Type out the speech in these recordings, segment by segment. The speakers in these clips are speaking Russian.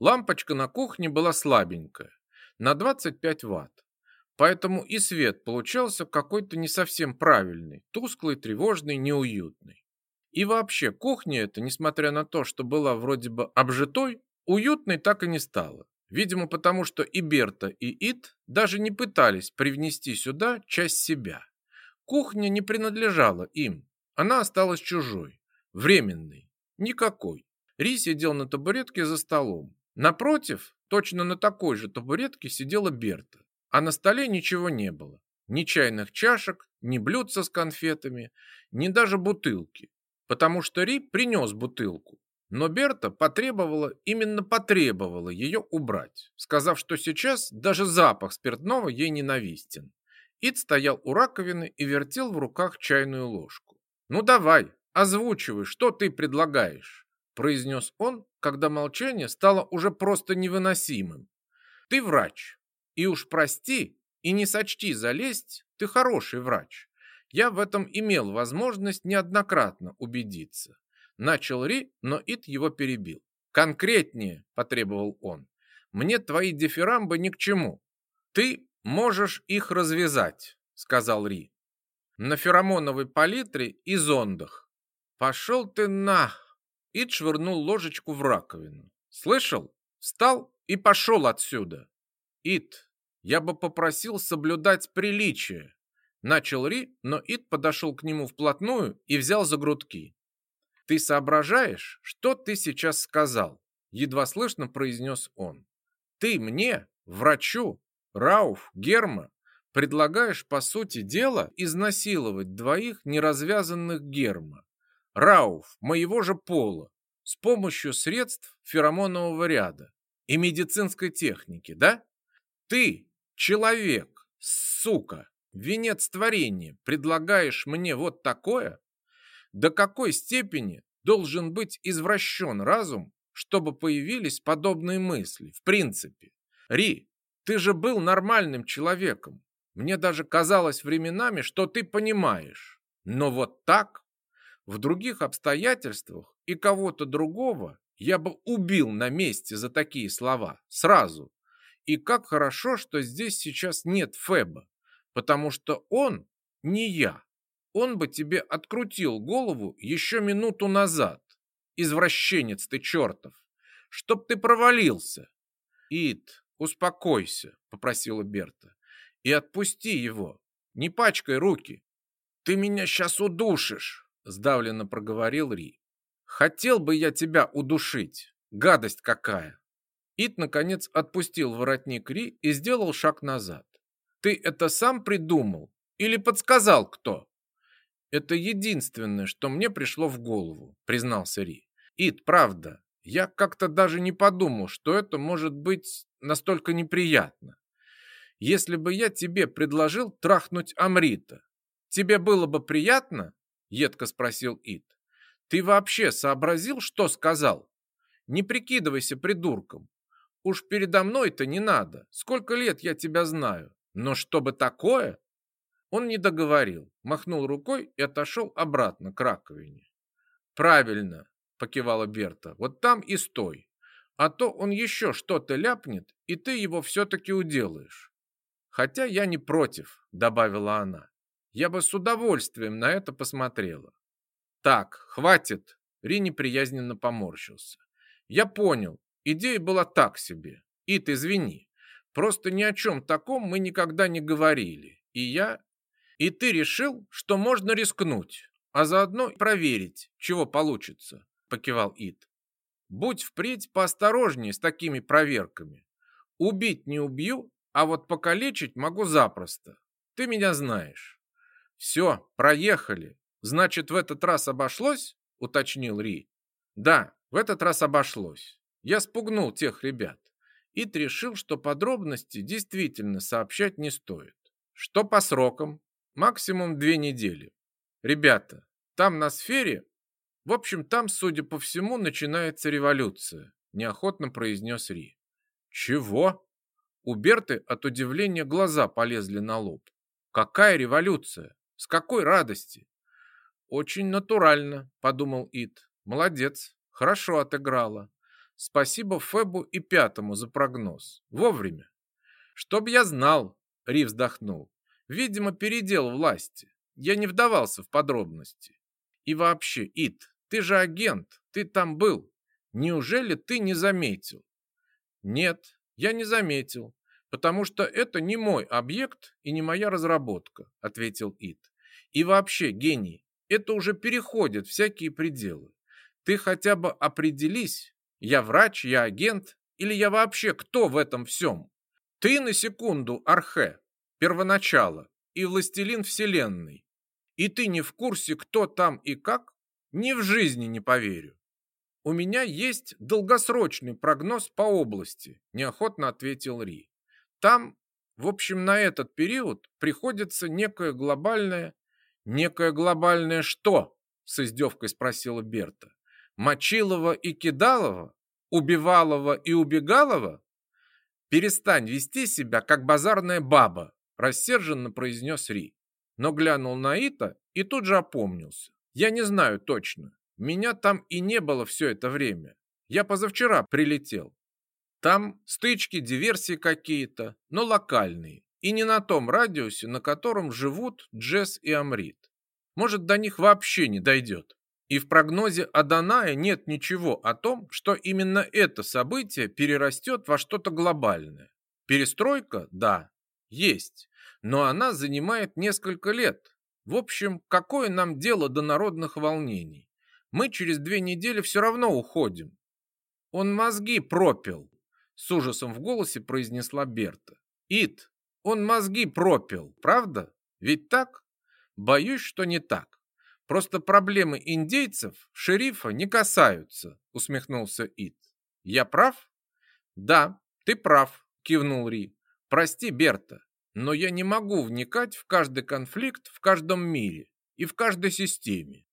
Лампочка на кухне была слабенькая, на 25 ватт. Поэтому и свет получался какой-то не совсем правильный, тусклый, тревожный, неуютный. И вообще, кухня эта, несмотря на то, что была вроде бы обжитой, уютной так и не стала. Видимо, потому что и Берта, и Ит даже не пытались привнести сюда часть себя. Кухня не принадлежала им, она осталась чужой, временной, никакой. Ри сидел на табуретке за столом. Напротив, точно на такой же табуретке сидела Берта, а на столе ничего не было. Ни чайных чашек, ни блюдца с конфетами, ни даже бутылки, потому что Ри принес бутылку, но Берта потребовала, именно потребовала ее убрать, сказав, что сейчас даже запах спиртного ей ненавистен. Ид стоял у раковины и вертел в руках чайную ложку. «Ну давай, озвучивай, что ты предлагаешь?» Произнес он, когда молчание стало уже просто невыносимым. «Ты врач, и уж прости, и не сочти залезть, ты хороший врач. Я в этом имел возможность неоднократно убедиться. Начал Ри, но Ит его перебил. «Конкретнее», – потребовал он. «Мне твои дифирамбы ни к чему. Ты можешь их развязать», – сказал Ри. «На феромоновой палитре и зондах». «Пошел ты нах!» Ит швырнул ложечку в раковину. «Слышал? Встал и пошел отсюда!» «Ит, я бы попросил соблюдать приличие!» Начал Ри, но Ит подошел к нему вплотную и взял за грудки. «Ты соображаешь, что ты сейчас сказал?» Едва слышно произнес он. «Ты мне, врачу, Рауф, Герма, предлагаешь, по сути дела, изнасиловать двоих неразвязанных Герма. Рауф, моего же пола, с помощью средств феромонового ряда и медицинской техники, да? Ты, человек, сука, венец творения, предлагаешь мне вот такое? До какой степени должен быть извращен разум, чтобы появились подобные мысли, в принципе? Ри, ты же был нормальным человеком. Мне даже казалось временами, что ты понимаешь. Но вот так, в других обстоятельствах и кого-то другого я бы убил на месте за такие слова, сразу. И как хорошо, что здесь сейчас нет Феба, потому что он не я он бы тебе открутил голову еще минуту назад. Извращенец ты чертов! Чтоб ты провалился! Ит, успокойся, попросила Берта, и отпусти его. Не пачкай руки. Ты меня сейчас удушишь, сдавленно проговорил Ри. Хотел бы я тебя удушить. Гадость какая! Ит, наконец, отпустил воротник Ри и сделал шаг назад. Ты это сам придумал или подсказал кто? Это единственное, что мне пришло в голову, признался Ри. Ид, правда, я как-то даже не подумал, что это может быть настолько неприятно. Если бы я тебе предложил трахнуть Амрита, тебе было бы приятно? Едко спросил Ид. Ты вообще сообразил, что сказал? Не прикидывайся придурком. Уж передо мной-то не надо. Сколько лет я тебя знаю. Но чтобы такое? Он не договорил, махнул рукой и отошел обратно к раковине. «Правильно», — покивала Берта, — «вот там и стой. А то он еще что-то ляпнет, и ты его все-таки уделаешь». «Хотя я не против», — добавила она. «Я бы с удовольствием на это посмотрела». «Так, хватит», — Ри неприязненно поморщился. «Я понял, идея была так себе. И ты извини. Просто ни о чем таком мы никогда не говорили. И я и ты решил, что можно рискнуть, а заодно проверить, чего получится, покивал Ит. Будь впредь поосторожнее с такими проверками. Убить не убью, а вот покалечить могу запросто. Ты меня знаешь. Все, проехали. Значит, в этот раз обошлось? Уточнил Ри. Да, в этот раз обошлось. Я спугнул тех ребят. Ит решил, что подробности действительно сообщать не стоит. Что по срокам? Максимум две недели. Ребята, там на сфере, в общем, там, судя по всему, начинается революция, неохотно произнес Ри. Чего? У Берты от удивления глаза полезли на лоб. Какая революция? С какой радости? Очень натурально, подумал Ит. Молодец, хорошо отыграла. Спасибо Фебу и Пятому за прогноз. Вовремя. Чтоб я знал, Ри вздохнул. Видимо, передел власти. Я не вдавался в подробности. И вообще, Ит, ты же агент, ты там был. Неужели ты не заметил? Нет, я не заметил, потому что это не мой объект и не моя разработка, ответил Ит. И вообще, гений, это уже переходит всякие пределы. Ты хотя бы определись, я врач, я агент, или я вообще кто в этом всем? Ты на секунду архе, первоначало и властелин вселенной. И ты не в курсе, кто там и как? Ни в жизни не поверю. У меня есть долгосрочный прогноз по области, неохотно ответил Ри. Там, в общем, на этот период приходится некое глобальное... Некое глобальное что? С издевкой спросила Берта. Мочилова и Кидалова? Убивалова и Убегалова? Перестань вести себя, как базарная баба, рассерженно произнес Ри. Но глянул на Ита и тут же опомнился. Я не знаю точно. Меня там и не было все это время. Я позавчера прилетел. Там стычки, диверсии какие-то, но локальные. И не на том радиусе, на котором живут Джесс и Амрит. Может, до них вообще не дойдет. И в прогнозе Аданая нет ничего о том, что именно это событие перерастет во что-то глобальное. Перестройка, да, есть, но она занимает несколько лет. В общем, какое нам дело до народных волнений? Мы через две недели все равно уходим. Он мозги пропил, с ужасом в голосе произнесла Берта. Ит, он мозги пропил, правда? Ведь так? Боюсь, что не так. Просто проблемы индейцев шерифа не касаются, усмехнулся Ит. Я прав? Да, ты прав, кивнул Ри. Прости, Берта, но я не могу вникать в каждый конфликт в каждом мире и в каждой системе.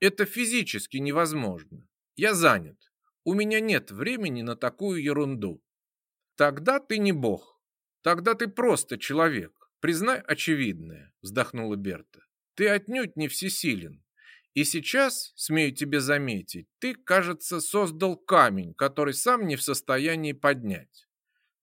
Это физически невозможно. Я занят. У меня нет времени на такую ерунду. Тогда ты не бог. Тогда ты просто человек. Признай очевидное, вздохнула Берта. Ты отнюдь не всесилен. И сейчас, смею тебе заметить, ты, кажется, создал камень, который сам не в состоянии поднять.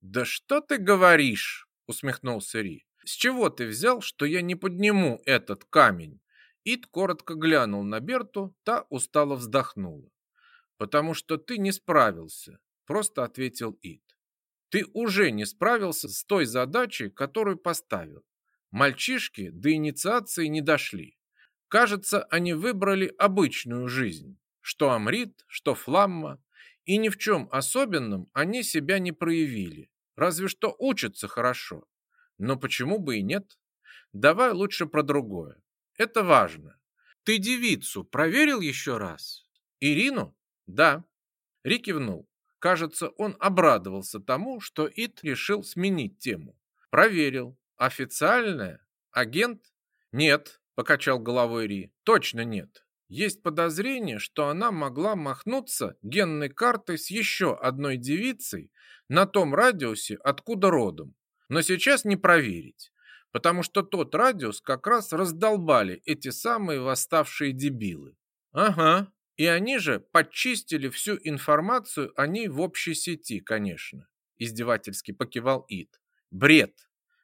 Да что ты говоришь? усмехнулся Ри. С чего ты взял, что я не подниму этот камень? Ид коротко глянул на Берту, та устало вздохнула. «Потому что ты не справился», — просто ответил Ид. «Ты уже не справился с той задачей, которую поставил. Мальчишки до инициации не дошли. Кажется, они выбрали обычную жизнь. Что Амрит, что Фламма. И ни в чем особенном они себя не проявили. Разве что учатся хорошо. Но почему бы и нет? Давай лучше про другое. Это важно. Ты девицу проверил еще раз? Ирину? Да. Ри кивнул. Кажется, он обрадовался тому, что Ит решил сменить тему. Проверил. Официальная? Агент? Нет, покачал головой Ри. Точно нет. Есть подозрение, что она могла махнуться генной картой с еще одной девицей на том радиусе, откуда родом. Но сейчас не проверить потому что тот радиус как раз раздолбали эти самые восставшие дебилы. Ага, и они же подчистили всю информацию о ней в общей сети, конечно, издевательски покивал Ид. Бред.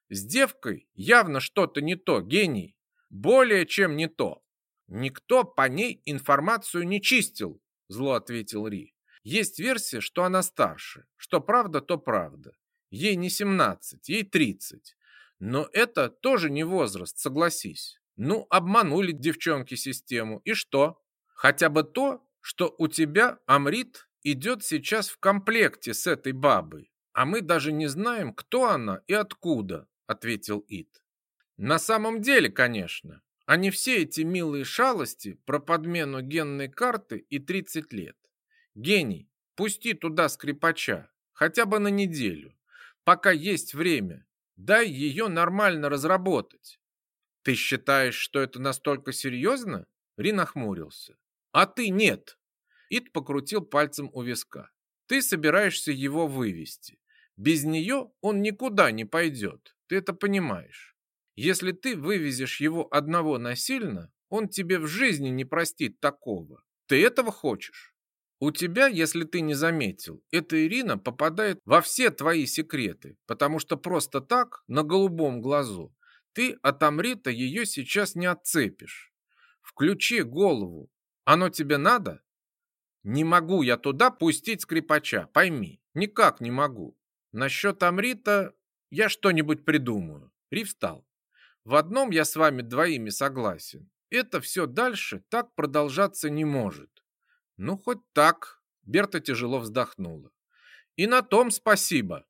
С девкой явно что-то не то, гений. Более чем не то. Никто по ней информацию не чистил, зло ответил Ри. Есть версия, что она старше. Что правда, то правда. Ей не 17, ей 30. Но это тоже не возраст, согласись. Ну, обманули девчонки систему. И что? Хотя бы то, что у тебя Амрит идет сейчас в комплекте с этой бабой. А мы даже не знаем, кто она и откуда, ответил Ит. На самом деле, конечно, а не все эти милые шалости про подмену генной карты и 30 лет. Гений, пусти туда скрипача, хотя бы на неделю, пока есть время, Дай ее нормально разработать. Ты считаешь, что это настолько серьезно? Ри нахмурился. А ты нет. Ид покрутил пальцем у виска. Ты собираешься его вывести. Без нее он никуда не пойдет. Ты это понимаешь. Если ты вывезешь его одного насильно, он тебе в жизни не простит такого. Ты этого хочешь? У тебя, если ты не заметил, эта Ирина попадает во все твои секреты, потому что просто так, на голубом глазу, ты от Амрита ее сейчас не отцепишь. Включи голову. Оно тебе надо? Не могу я туда пустить скрипача, пойми. Никак не могу. Насчет Амрита я что-нибудь придумаю. Ри встал. В одном я с вами двоими согласен. Это все дальше так продолжаться не может. Ну, хоть так. Берта тяжело вздохнула. И на том спасибо.